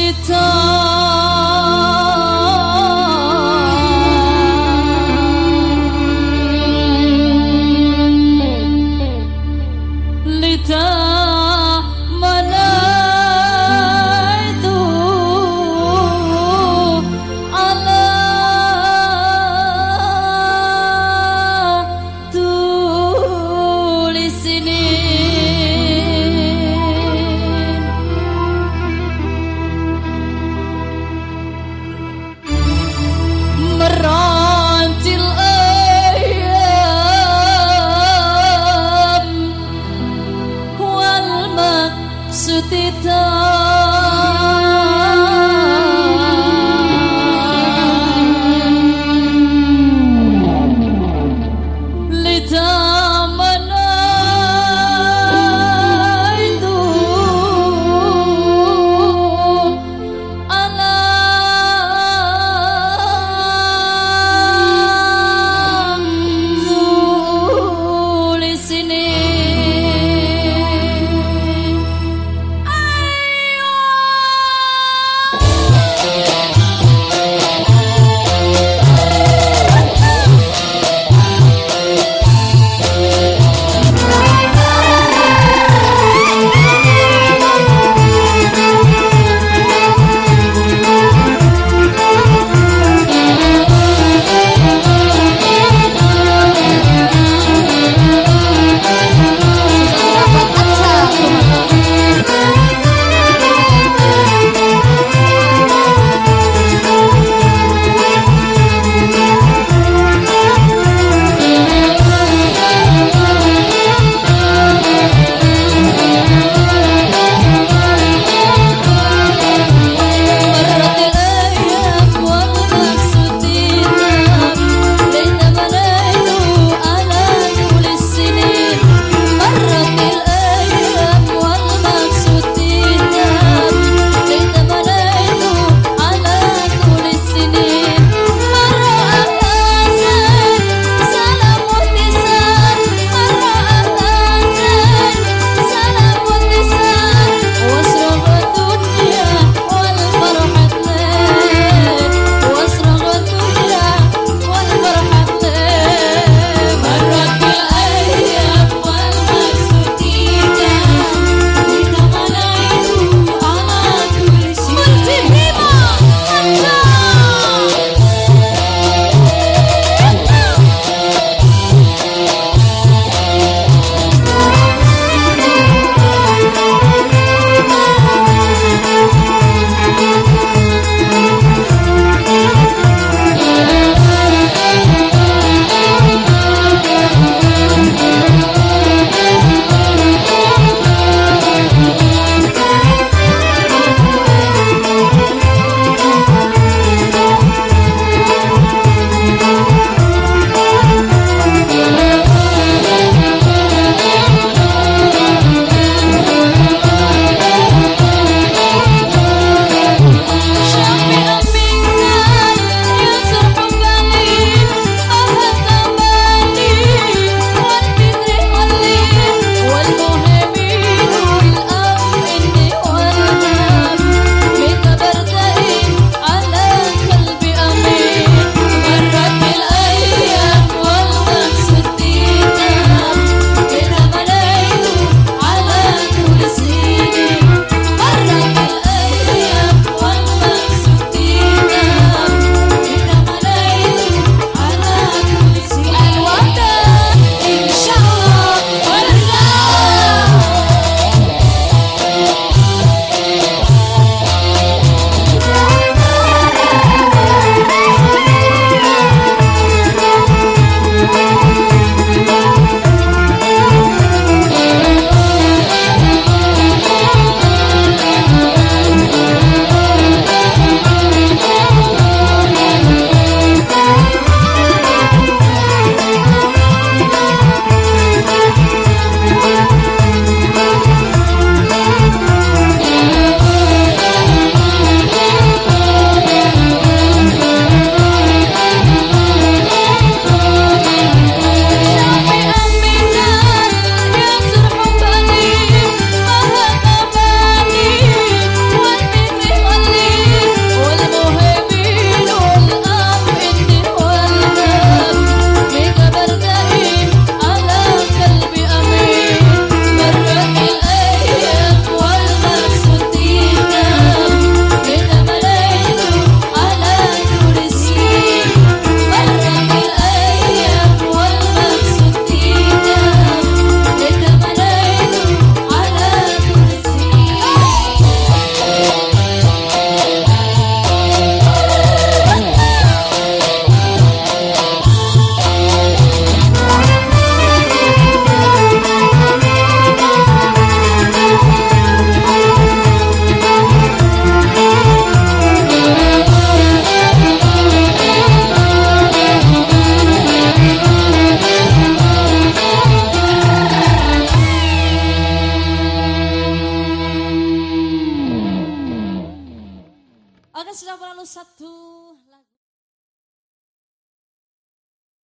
祈祷。